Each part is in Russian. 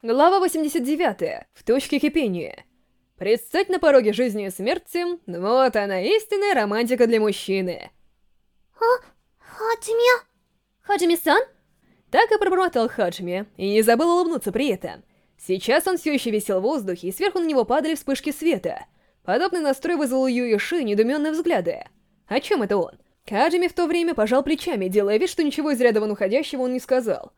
Глава 89. В точке кипения. Предстать на пороге жизни и смерти — вот она, истинная романтика для мужчины. А, Хаджими... Хаджими-сан? Так и пробормотал Хаджими, и не забыл улыбнуться при этом. Сейчас он все еще висел в воздухе, и сверху на него падали вспышки света. Подобный настрой вызвал у Юиши недуменные взгляды. О чем это он? Хаджими в то время пожал плечами, делая вид, что ничего из ряда вон уходящего он не сказал.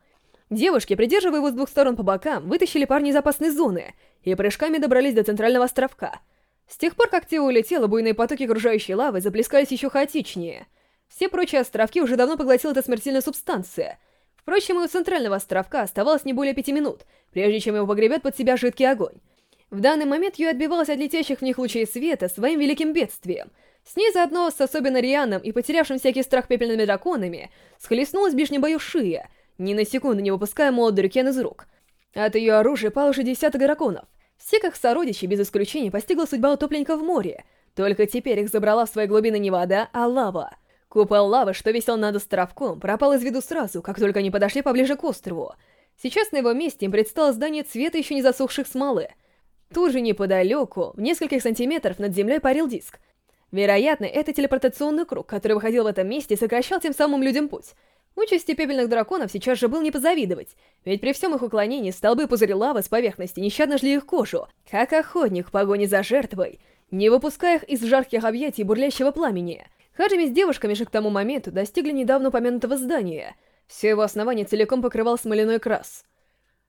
Девушки, придерживая его с двух сторон по бокам, вытащили парня из опасной зоны и прыжками добрались до центрального островка. С тех пор, как Тео улетела, буйные потоки окружающей лавы заплескались еще хаотичнее. Все прочие островки уже давно поглотила эта смертельная субстанция. Впрочем, и у центрального островка оставалось не более пяти минут, прежде чем его погребет под себя жидкий огонь. В данный момент Ю отбивалась от летящих в них лучей света своим великим бедствием. С ней заодно с особенно Рианом и потерявшим всякий страх пепельными драконами схлестнулась в ближнем бою Шия — ни на секунду не выпуская молодой Рюкен из рук. От ее оружия пал уже десяток драконов. Все как сородичи, без исключения, постигла судьба утопленников в море. Только теперь их забрала в свои глубины не вода, а лава. Купол лавы, что висел над островком, пропал из виду сразу, как только они подошли поближе к острову. Сейчас на его месте им предстало здание цвета еще не засохших смолы. Тут же неподалеку, в нескольких сантиметров над землей парил диск. Вероятно, это телепортационный круг, который выходил в этом месте и сокращал тем самым людям путь. Участи пепельных драконов сейчас же был не позавидовать, ведь при всем их уклонении столбы пузыри лавы с поверхности нещадно жгли их кожу, как охотник в погоне за жертвой, не выпуская их из жарких объятий бурлящего пламени. Хаджими с девушками же к тому моменту достигли недавно упомянутого здания. Все его основание целиком покрывал смоляной крас.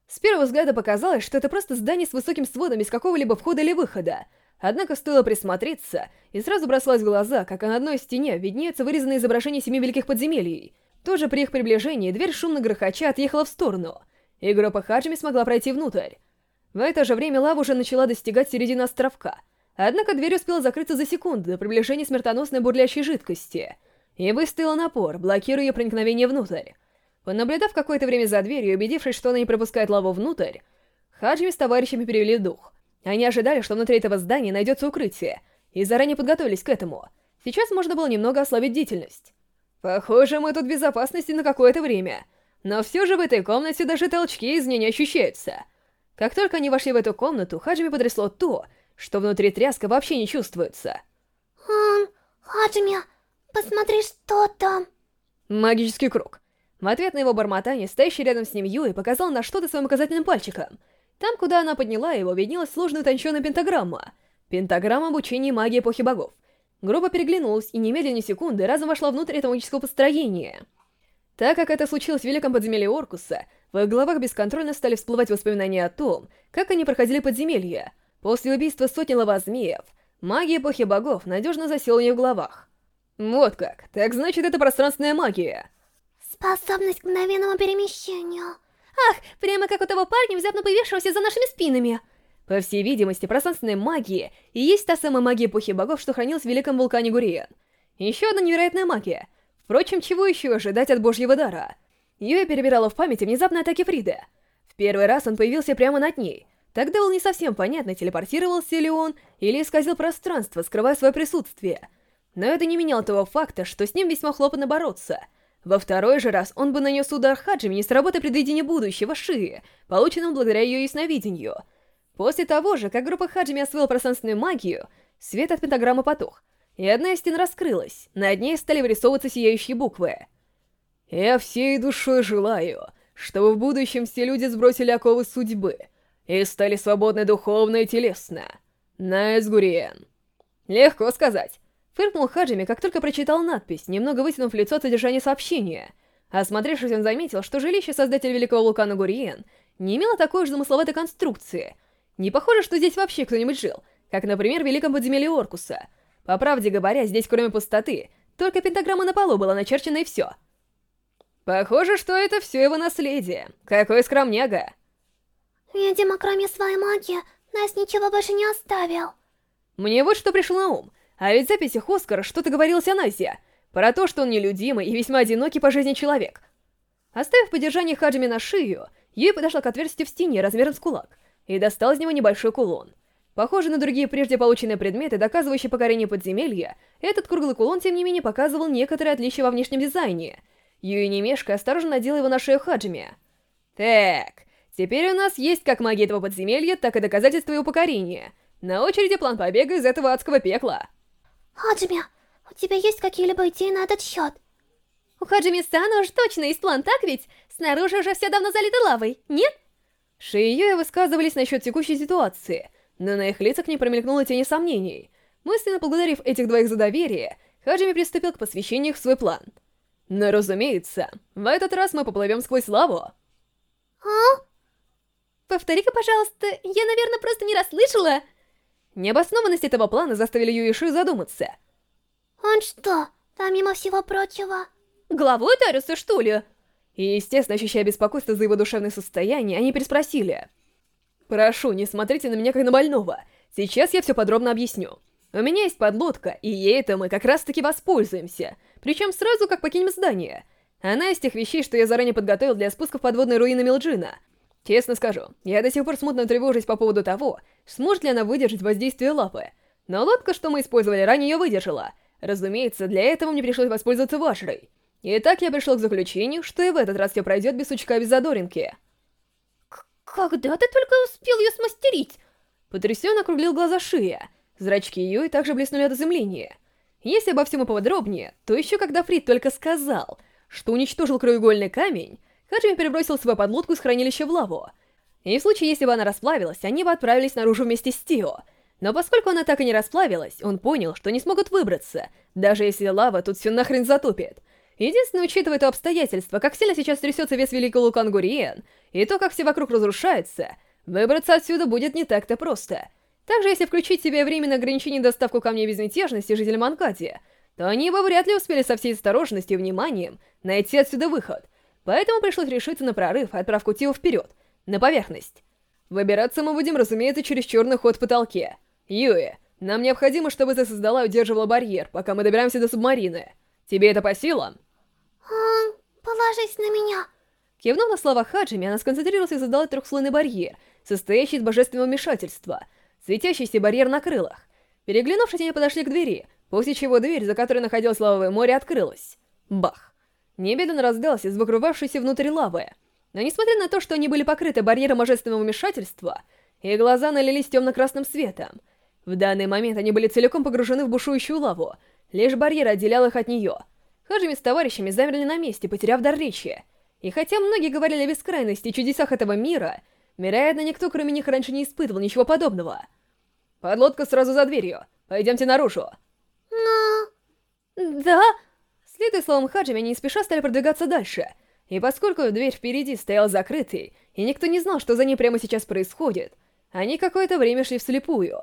С первого взгляда показалось, что это просто здание с высоким сводом без какого-либо входа или выхода. Однако стоило присмотреться, и сразу бросалось в глаза, как на одной стене виднеется вырезанное изображение семи великих подземелий — тоже при их приближении дверь шумно грохоча отъехала в сторону, и группа Хаджими смогла пройти внутрь. В это же время лава уже начала достигать середины островка, однако дверь успела закрыться за секунду до приближения смертоносной бурлящей жидкости, и выстояла напор, блокируя ее проникновение внутрь. Понаблюдав какое-то время за дверью и убедившись, что она не пропускает лаву внутрь, Хаджими с товарищами перевели дух. Они ожидали, что внутри этого здания найдется укрытие, и заранее подготовились к этому. Сейчас можно было немного ослабить бдительность. Похоже, мы тут в безопасности на какое-то время. Но все же в этой комнате даже толчки из нее не ощущаются. Как только они вошли в эту комнату, Хаджими потрясло то, что внутри тряска вообще не чувствуется. «Эм, Хаджими, посмотри, что там!» Магический круг. В ответ на его бормотание, стоящий рядом с ним Юи показал на что-то своим указательным пальчиком. Там, куда она подняла его, виднелась сложная утонченная пентаграмма. Пентаграмма обучения магии эпохи богов. Группа переглянулась и немедленно секунды разом вошла внутрь этого магического построения. Так как это случилось в Великом подземелье Оркуса, в их головах бесконтрольно стали всплывать воспоминания о том, как они проходили подземелья. После убийства сотни лавозмеев, магия эпохи богов надежно засела у них в головах. Вот как, так значит это пространственная магия. Способность к мгновенному перемещению. Ах, прямо как у того парня, внезапно появившегося за нашими спинами. По всей видимости, пространственная магия и есть та самая магия эпохи богов, что хранилась в великом вулкане Гуриен. Еще одна невероятная магия. Впрочем, чего еще ожидать от божьего дара? Юя перебирала в памяти внезапной атаки Фрида. В первый раз он появился прямо над ней. Тогда было не совсем понятно, телепортировался ли он, или исказил пространство, скрывая свое присутствие. Но это не меняло того факта, что с ним весьма хлопотно бороться. Во второй же раз он бы нанес удар Хаджими не с работы предвидения будущего Шии, полученного благодаря ее ясновидению — После того же, как группа Хаджими освоила пространственную магию, свет от пентаграммы потух, и одна из стен раскрылась, над ней стали вырисовываться сияющие буквы. «Я всей душой желаю, чтобы в будущем все люди сбросили оковы судьбы и стали свободны духовно и телесно. Найс Гуриен». Легко сказать. Фыркнул Хаджими, как только прочитал надпись, немного вытянув лицо от содержания сообщения. Осмотревшись, он заметил, что жилище создателя Великого Вулкана Гуриен не имело такой же замысловатой конструкции — не похоже, что здесь вообще кто-нибудь жил, как, например, в Великом подземелье Оркуса. По правде говоря, здесь кроме пустоты, только пентаграмма на полу была начерчена и все. Похоже, что это все его наследие. Какой скромняга. Видимо, кроме своей магии, нас ничего больше не оставил. Мне вот что пришло на ум. А ведь в записях Оскара что-то говорилось о Назе. Про то, что он нелюдимый и весьма одинокий по жизни человек. Оставив подержание Хаджими на шею, Юй подошла к отверстию в стене размером с кулак и достал из него небольшой кулон. Похоже на другие прежде полученные предметы, доказывающие покорение подземелья, этот круглый кулон, тем не менее, показывал некоторые отличия во внешнем дизайне. Юи Немешка осторожно надела его на шею Хаджими. «Так, Теперь у нас есть как магия этого подземелья, так и доказательства его покорения. На очереди план побега из этого адского пекла. Хаджими, у тебя есть какие-либо идеи на этот счет? У Хаджими-сан уж точно есть план, так ведь? Снаружи уже все давно залито лавой, нет? Ши и Юя высказывались насчет текущей ситуации, но на их лицах не промелькнуло тени сомнений. Мысленно поблагодарив этих двоих за доверие, Хаджими приступил к посвящению в свой план. Но, разумеется, в этот раз мы поплывем сквозь лаву. А? Повтори-ка, пожалуйста, я, наверное, просто не расслышала. Необоснованность этого плана заставили Юиши задуматься. Он что, помимо всего прочего... Головой ударился, что ли? И, естественно, ощущая беспокойство за его душевное состояние, они переспросили. «Прошу, не смотрите на меня как на больного. Сейчас я все подробно объясню. У меня есть подлодка, и ей-то мы как раз-таки воспользуемся. Причем сразу, как покинем здание. Она из тех вещей, что я заранее подготовил для спуска в подводной руины Милджина. Честно скажу, я до сих пор смутно тревожусь по поводу того, сможет ли она выдержать воздействие лапы. Но лодка, что мы использовали ранее, ее выдержала. Разумеется, для этого мне пришлось воспользоваться вашей. Итак, я пришел к заключению, что и в этот раз все пройдет без сучка без задоринки. Когда ты только успел ее смастерить? Потрясенно округлил глаза Шия. Зрачки Юи также блеснули от изумления. Если обо всем и поподробнее, то еще когда Фрид только сказал, что уничтожил краеугольный камень, Хаджими перебросил свою подлодку из хранилища в лаву. И в случае, если бы она расплавилась, они бы отправились наружу вместе с Тио. Но поскольку она так и не расплавилась, он понял, что не смогут выбраться, даже если лава тут все нахрен затопит. Единственное, учитывая то обстоятельство, как сильно сейчас трясется весь Великий Лукан Гуриен, и то, как все вокруг разрушается, выбраться отсюда будет не так-то просто. Также, если включить себе временное ограничение доставку камней безмятежности жителям Анкади, то они бы вряд ли успели со всей осторожностью и вниманием найти отсюда выход. Поэтому пришлось решиться на прорыв и отправку Тио вперед, на поверхность. Выбираться мы будем, разумеется, через черный ход в потолке. Юэ, нам необходимо, чтобы ты создала и удерживала барьер, пока мы добираемся до субмарины. Тебе это по силам? А, положись на меня. Кивнув на слова Хаджими, она сконцентрировалась и создала трехслойный барьер, состоящий из божественного вмешательства, светящийся барьер на крылах. Переглянувшись, они подошли к двери, после чего дверь, за которой находилось лавовое море, открылась. Бах! Немедленно раздался звук рвавшейся внутрь лавы. Но несмотря на то, что они были покрыты барьером божественного вмешательства, их глаза налились темно-красным светом. В данный момент они были целиком погружены в бушующую лаву, лишь барьер отделял их от нее. Хаджими с товарищами замерли на месте, потеряв дар речи. И хотя многие говорили о бескрайности и чудесах этого мира, вероятно, никто кроме них раньше не испытывал ничего подобного. «Подлодка сразу за дверью. Пойдемте наружу». Но... Да? Следуя словам Хаджими, они не спеша стали продвигаться дальше. И поскольку дверь впереди стояла закрытой, и никто не знал, что за ней прямо сейчас происходит, они какое-то время шли вслепую.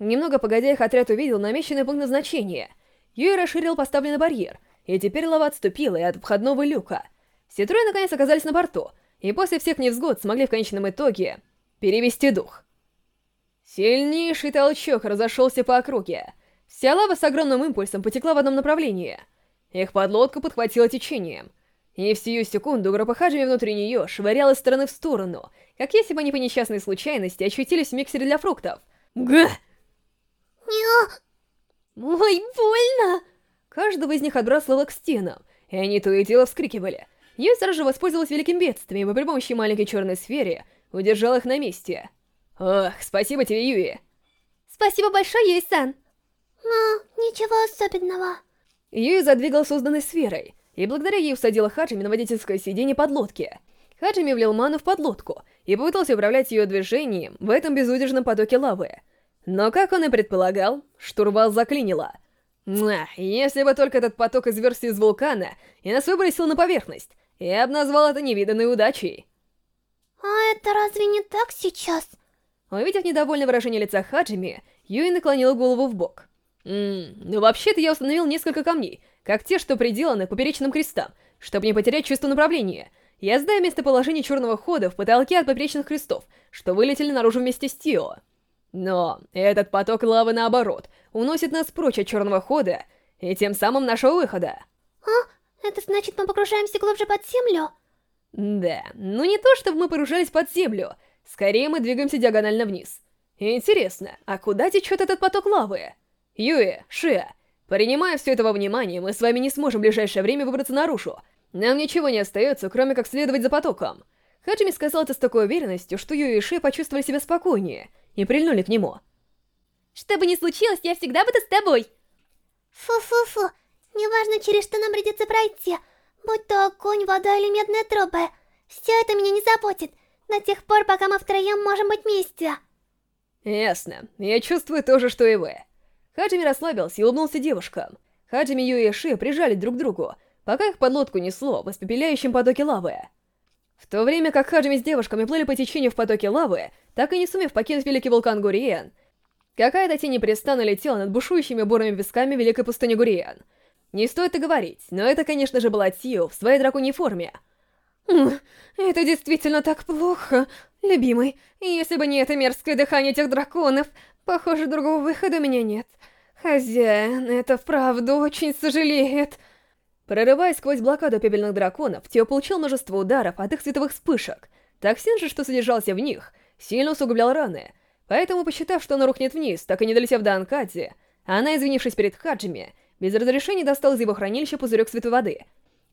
Немного погодя, их отряд увидел намеченный пункт назначения. Юй расширил поставленный барьер, и теперь лава отступила и от входного люка. Все трое наконец оказались на борту, и после всех невзгод смогли в конечном итоге перевести дух. Сильнейший толчок разошелся по округе. Вся лава с огромным импульсом потекла в одном направлении — их подлодка подхватила течением. И в сию секунду группа Хаджими внутри нее швыряла из стороны в сторону, как если бы они по несчастной случайности очутились в миксере для фруктов. Га! Неа... Ой, больно! Каждого из них отбрасывало к стенам, и они то и дело вскрикивали. Юй сразу же воспользовалась великим бедствием и при помощи маленькой черной сферы удержала их на месте. Ох, спасибо тебе, Юи. Спасибо большое, Юй-сан. Но ничего особенного. Юи задвигал созданной сферой, и благодаря ей усадила Хаджими на водительское сиденье подлодки. Хаджими влил ману в подлодку и попытался управлять ее движением в этом безудержном потоке лавы. Но, как он и предполагал, штурвал заклинило. Если бы только этот поток изверся из вулкана и нас выбросил на поверхность, я бы назвал это невиданной удачей. А это разве не так сейчас? Увидев недовольное выражение лица Хаджими, Юи наклонила голову в бок. Ммм, ну вообще-то я установил несколько камней, как те, что приделаны поперечным крестам, чтобы не потерять чувство направления. Я знаю местоположение черного хода в потолке от поперечных крестов, что вылетели наружу вместе с Тио. Но этот поток лавы, наоборот, уносит нас прочь от черного хода и тем самым нашего выхода. А? Это значит, мы погружаемся глубже под землю? Да, но не то, чтобы мы погружались под землю. Скорее, мы двигаемся диагонально вниз. Интересно, а куда течет этот поток лавы? Юэ, Шиа, принимая все это во внимание, мы с вами не сможем в ближайшее время выбраться наружу. Нам ничего не остается, кроме как следовать за потоком. Хаджими сказал это с такой уверенностью, что Юи и Ши почувствовали себя спокойнее и прильнули к нему. Что бы ни случилось, я всегда буду с тобой. Фу-фу-фу, неважно, через что нам придется пройти, будь то огонь, вода или медные трубы. Все это меня не заботит, до тех пор, пока мы втроем можем быть вместе. Ясно. Я чувствую то же, что и вы. Хаджими расслабился и улыбнулся девушкам. Хаджими, Юи и Ши прижали друг к другу, пока их под лодку несло в испепеляющем потоке лавы. В то время как Хаджими с девушками плыли по течению в потоке лавы, так и не сумев покинуть великий вулкан Гуриен, какая-то тень непрестанно летела над бушующими бурыми песками великой пустыни Гуриен. Не стоит и говорить, но это, конечно же, была Тио в своей драконьей форме. «Это действительно так плохо, любимый. Если бы не это мерзкое дыхание этих драконов, похоже, другого выхода у меня нет. Хозяин, это вправду очень сожалеет». Прорываясь сквозь блокаду пепельных драконов, Тео получил множество ударов от их световых вспышек. Токсин же, что содержался в них, сильно усугублял раны. Поэтому, посчитав, что она рухнет вниз, так и не долетев до Анкади, она, извинившись перед Хаджими, без разрешения достала из его хранилища пузырек святой воды.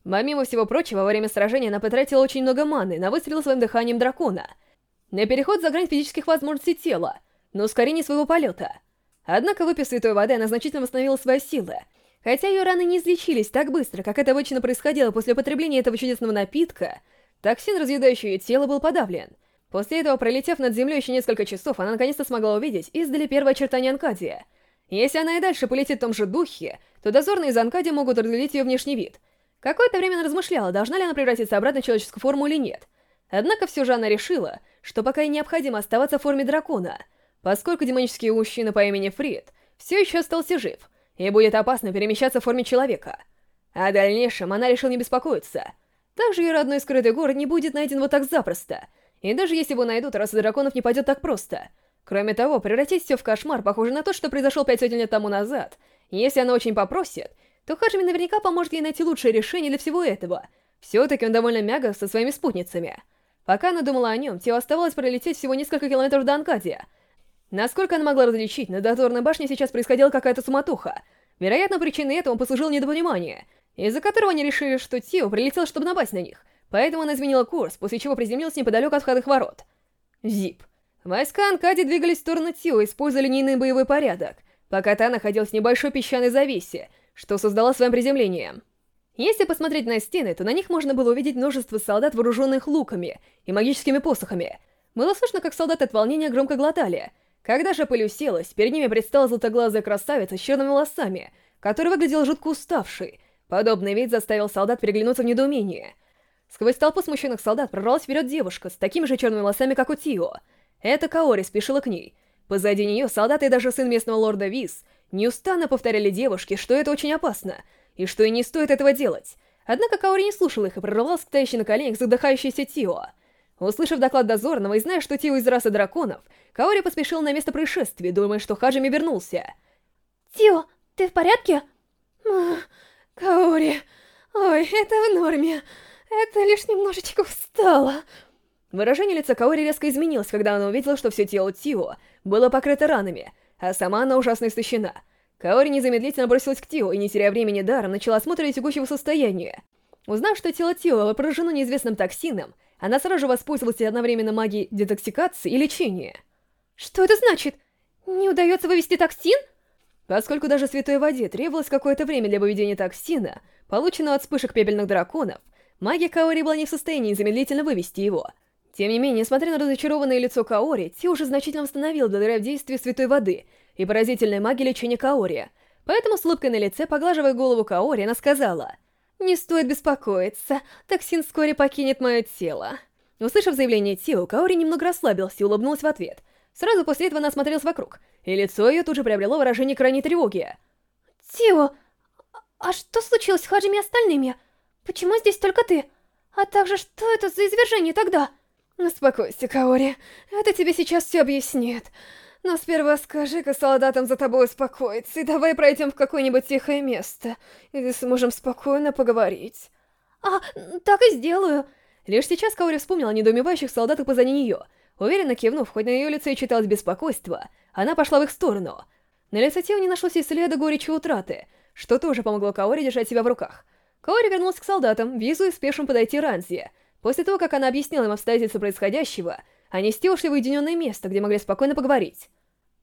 Помимо всего прочего, во время сражения она потратила очень много маны на выстрел своим дыханием дракона. На переход за грань физических возможностей тела, но ускорение своего полета. Однако, выпив святой воды, она значительно восстановила свои силы — Хотя ее раны не излечились так быстро, как это обычно происходило после употребления этого чудесного напитка, токсин, разъедающий ее тело, был подавлен. После этого, пролетев над землей еще несколько часов, она наконец-то смогла увидеть издали первое очертание Анкадия. Если она и дальше полетит в том же духе, то дозорные из Анкадия могут разглядеть ее внешний вид. Какое-то время она размышляла, должна ли она превратиться обратно в человеческую форму или нет. Однако все же она решила, что пока ей необходимо оставаться в форме дракона, поскольку демонический мужчина по имени Фрид все еще остался жив — и будет опасно перемещаться в форме человека. О дальнейшем она решила не беспокоиться. Также ее родной скрытый город не будет найден вот так запросто. И даже если его найдут, раса драконов не пойдет так просто. Кроме того, превратить все в кошмар похоже на то, что произошел пять сотен лет тому назад. если она очень попросит, то Хаджими наверняка поможет ей найти лучшее решение для всего этого. Все-таки он довольно мягок со своими спутницами. Пока она думала о нем, Тео оставалось пролететь всего несколько километров до Анкадия, Насколько она могла различить, на дозорной башне сейчас происходила какая-то суматоха. Вероятно, причиной этого послужило недопонимание, из-за которого они решили, что Тио прилетел, чтобы напасть на них. Поэтому она изменила курс, после чего приземлилась неподалеку от входных ворот. Зип. Войска Анкади двигались в сторону Тио, используя линейный боевой порядок, пока та находилась в небольшой песчаной завесе, что создала своим приземлением. Если посмотреть на стены, то на них можно было увидеть множество солдат, вооруженных луками и магическими посохами. Было слышно, как солдаты от волнения громко глотали — когда же пыль уселась, перед ними предстала золотоглазая красавица с черными волосами, которая выглядела жутко уставшей. Подобный вид заставил солдат переглянуться в недоумении. Сквозь толпу смущенных солдат прорвалась вперед девушка с такими же черными волосами, как у Тио. Это Каори спешила к ней. Позади нее солдаты и даже сын местного лорда Виз неустанно повторяли девушке, что это очень опасно, и что и не стоит этого делать. Однако Каори не слушала их и прорвалась к тающей на коленях задыхающейся Тио. Услышав доклад дозорного и зная, что Тио из расы драконов, Каори поспешил на место происшествия, думая, что Хаджими вернулся. «Тио, ты в порядке?» «Каори, ой, это в норме. Это лишь немножечко устало». Выражение лица Каори резко изменилось, когда она увидела, что все тело Тио было покрыто ранами, а сама она ужасно истощена. Каори незамедлительно бросилась к Тио и, не теряя времени даром, начала осмотр ее текущего состояния. Узнав, что тело Тио было поражено неизвестным токсином, она сразу же воспользовалась одновременно магией детоксикации и лечения. Что это значит? Не удается вывести токсин? Поскольку даже святой воде требовалось какое-то время для выведения токсина, полученного от вспышек пепельных драконов, магия Каори была не в состоянии незамедлительно вывести его. Тем не менее, несмотря на разочарованное лицо Каори, Ти уже значительно восстановил благодаря действию святой воды и поразительной магии лечения Каори. Поэтому с улыбкой на лице, поглаживая голову Каори, она сказала... «Не стоит беспокоиться, токсин вскоре покинет мое тело». Услышав заявление Тио, Каори немного расслабился и улыбнулась в ответ. Сразу после этого она осмотрелась вокруг, и лицо ее тут же приобрело выражение крайней тревоги. «Тио, а что случилось с Хаджими и остальными? Почему здесь только ты? А также, что это за извержение тогда?» «Успокойся, Каори, это тебе сейчас все объяснит. Но сперва скажи-ка солдатам за тобой успокоиться, и давай пройдем в какое-нибудь тихое место, где сможем спокойно поговорить. А, так и сделаю. Лишь сейчас Каори вспомнила о недоумевающих солдатах позади нее. Уверенно кивнув, хоть на ее лице и читалось беспокойство, она пошла в их сторону. На лице Тео не нашлось и следа горечи утраты, что тоже помогло Каори держать себя в руках. Каори вернулась к солдатам, визу и спешим подойти Ранзи. После того, как она объяснила им обстоятельства происходящего, они с ушли в уединенное место, где могли спокойно поговорить.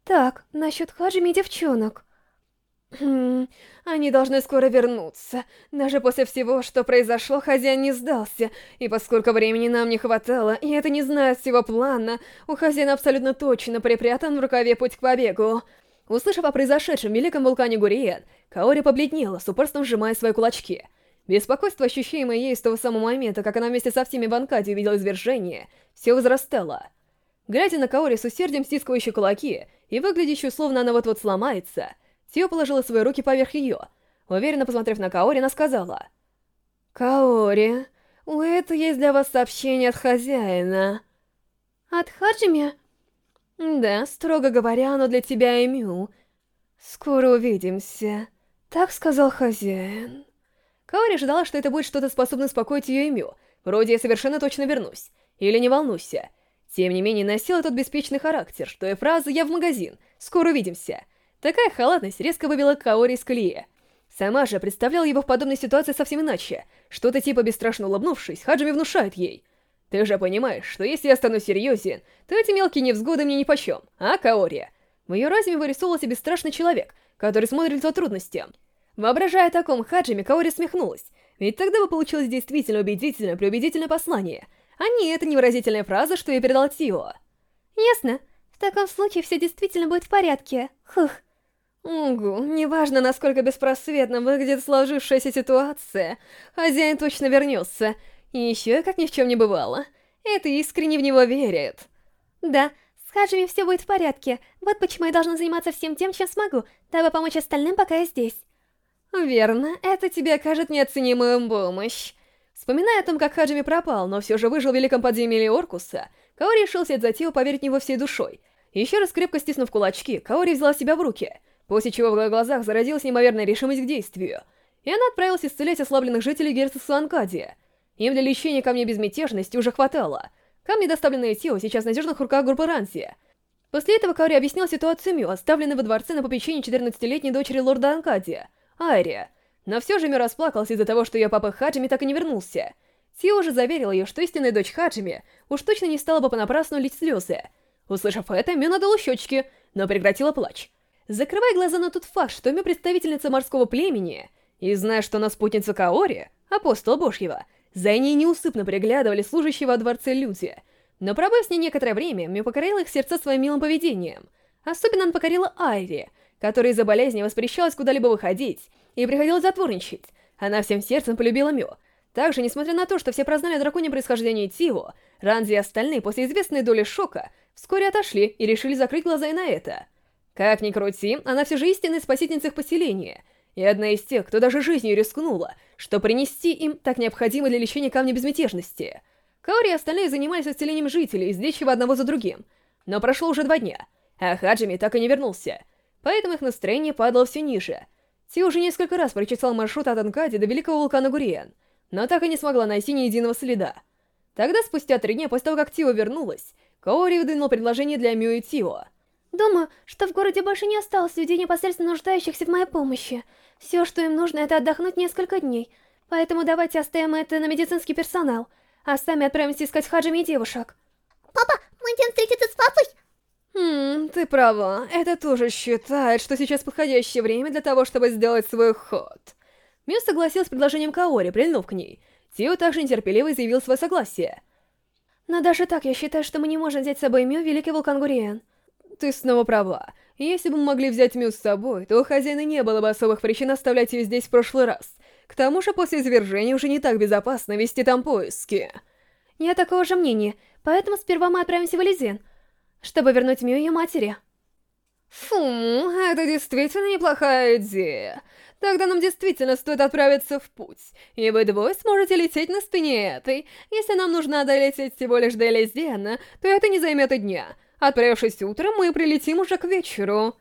Так, насчет Хаджими и девчонок. Хм, они должны скоро вернуться. Даже после всего, что произошло, хозяин не сдался. И поскольку времени нам не хватало, и это не знает всего плана, у хозяина абсолютно точно припрятан в рукаве путь к побегу. Услышав о произошедшем в великом вулкане Гуриен, Каори побледнела, с упорством сжимая свои кулачки. Беспокойство, ощущаемое ей с того самого момента, как она вместе со всеми в Анкаде увидела извержение, все возрастало. Глядя на Каори с усердием стискивающей кулаки и выглядящую, словно она вот-вот сломается, Тио положила свои руки поверх ее. Уверенно посмотрев на Каори, она сказала. «Каори, у этого есть для вас сообщение от хозяина». «От Хаджими?» «Да, строго говоря, оно для тебя и Мю. Скоро увидимся», — так сказал хозяин. Каори ожидала, что это будет что-то способное успокоить ее и Мю. Вроде я совершенно точно вернусь. Или не волнуйся. Тем не менее, носила тот беспечный характер, что и фраза «я в магазин», «скоро увидимся». Такая халатность резко вывела Каори из колеи. Сама же представляла его в подобной ситуации совсем иначе. Что-то типа бесстрашно улыбнувшись, Хаджими внушает ей. «Ты же понимаешь, что если я стану серьезен, то эти мелкие невзгоды мне нипочем, а, Каори?» В ее разуме вырисовывался бесстрашный человек, который смотрит за трудностям. Воображая о таком Хаджими, Каори смехнулась, ведь тогда бы получилось действительно убедительное преубедительное послание, а не эта невыразительная фраза, что я передал Тио. «Ясно. В таком случае все действительно будет в порядке. Хух». Угу, неважно, насколько беспросветно выглядит сложившаяся ситуация, хозяин точно вернется. И еще, как ни в чем не бывало, это искренне в него верит. Да, с Хаджими все будет в порядке. Вот почему я должна заниматься всем тем, чем смогу, дабы помочь остальным, пока я здесь. Верно, это тебе окажет неоценимую помощь. Вспоминая о том, как Хаджими пропал, но все же выжил в великом подземелье Оркуса, Каори решился от затею поверить в него всей душой. Еще раз крепко стиснув кулачки, Каори взяла себя в руки — после чего в ее глазах зародилась неимоверная решимость к действию, и она отправилась исцелять ослабленных жителей герцогства Анкадия. Им для лечения камня безмятежности уже хватало. Камни, доставленные Тио, сейчас в надежных руках группы Ранси. После этого Каори объяснил ситуацию Мю, оставленной во дворце на попечении 14-летней дочери лорда Анкадия, Айрия. Но все же Мю расплакался из-за того, что ее папа Хаджими так и не вернулся. Тио уже заверила ее, что истинная дочь Хаджими уж точно не стала бы понапрасну лить слезы. Услышав это, Мю надула щечки, но прекратила плач. Закрывая глаза на тот факт, что имя представительница морского племени, и зная, что она спутница Каори, апостола Божьего, за ней неусыпно приглядывали служащие во дворце люди. Но пробыв с ней некоторое время, Мю покорила их сердца своим милым поведением. Особенно она покорила Айри, которая из-за болезни воспрещалась куда-либо выходить, и приходилось затворничать. Она всем сердцем полюбила Мю. Также, несмотря на то, что все прознали о драконе происхождении Тио, Ранзи и остальные после известной доли шока вскоре отошли и решили закрыть глаза и на это — как ни крути, она все же истинная спасительница их поселения, и одна из тех, кто даже жизнью рискнула, что принести им так необходимо для лечения камня безмятежности. Каори и остальные занимались исцелением жителей, излечивая одного за другим. Но прошло уже два дня, а Хаджими так и не вернулся, поэтому их настроение падало все ниже. Ти уже несколько раз прочесал маршрут от Анкади до великого вулкана Гуриен, но так и не смогла найти ни единого следа. Тогда, спустя три дня после того, как Тио вернулась, Каори выдвинул предложение для Мю и Тио — Думаю, что в городе больше не осталось людей, непосредственно нуждающихся в моей помощи. Все, что им нужно, это отдохнуть несколько дней. Поэтому давайте оставим это на медицинский персонал, а сами отправимся искать Хаджими и девушек. Папа, мы идем встретиться с папой? Хм, ты права. Это тоже считает, что сейчас подходящее время для того, чтобы сделать свой ход. Мю согласилась с предложением Каори, прильнув к ней. Тио также нетерпеливо заявил свое согласие. Но даже так я считаю, что мы не можем взять с собой Мю Великий Вулкан Гуриен. Ты снова права. Если бы мы могли взять Мю с собой, то у хозяина не было бы особых причин оставлять ее здесь в прошлый раз. К тому же после извержения уже не так безопасно вести там поиски. Я такого же мнения, поэтому сперва мы отправимся в Элизен, чтобы вернуть Мю ее матери. Фу, это действительно неплохая идея. Тогда нам действительно стоит отправиться в путь, и вы двое сможете лететь на спине этой. Если нам нужно долететь всего лишь до Элизена, то это не займет и дня — Отправившись утром, мы прилетим уже к вечеру.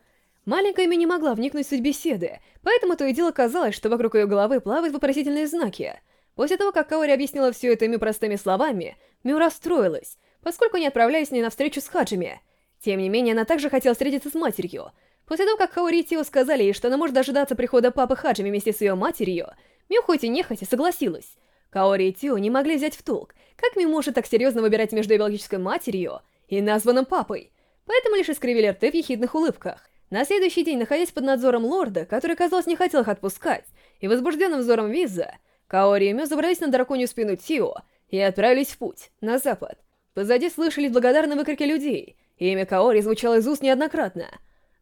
Маленькая Ми не могла вникнуть в суть беседы, поэтому то и дело казалось, что вокруг ее головы плавают вопросительные знаки. После того, как Каори объяснила все это Мю простыми словами, Мю расстроилась, поскольку не отправлялись с ней на встречу с Хаджими. Тем не менее, она также хотела встретиться с матерью. После того, как Каори и Тио сказали ей, что она может дожидаться прихода папы Хаджими вместе с ее матерью, Мю хоть и нехотя согласилась. Каори и Тио не могли взять в толк, как Ми может так серьезно выбирать между биологической матерью и названным папой, поэтому лишь искривили рты в ехидных улыбках. На следующий день, находясь под надзором лорда, который, казалось, не хотел их отпускать, и возбужденным взором Виза, Каори и Мё забрались на драконью спину Тио и отправились в путь, на запад. Позади слышались благодарные выкрики людей, и имя Каори звучало из уст неоднократно.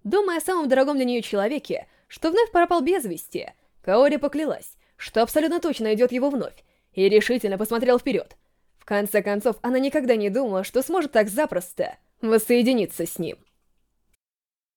Думая о самом дорогом для нее человеке, что вновь пропал без вести, Каори поклялась, что абсолютно точно найдет его вновь, и решительно посмотрел вперед. В конце концов, она никогда не думала, что сможет так запросто воссоединиться с ним.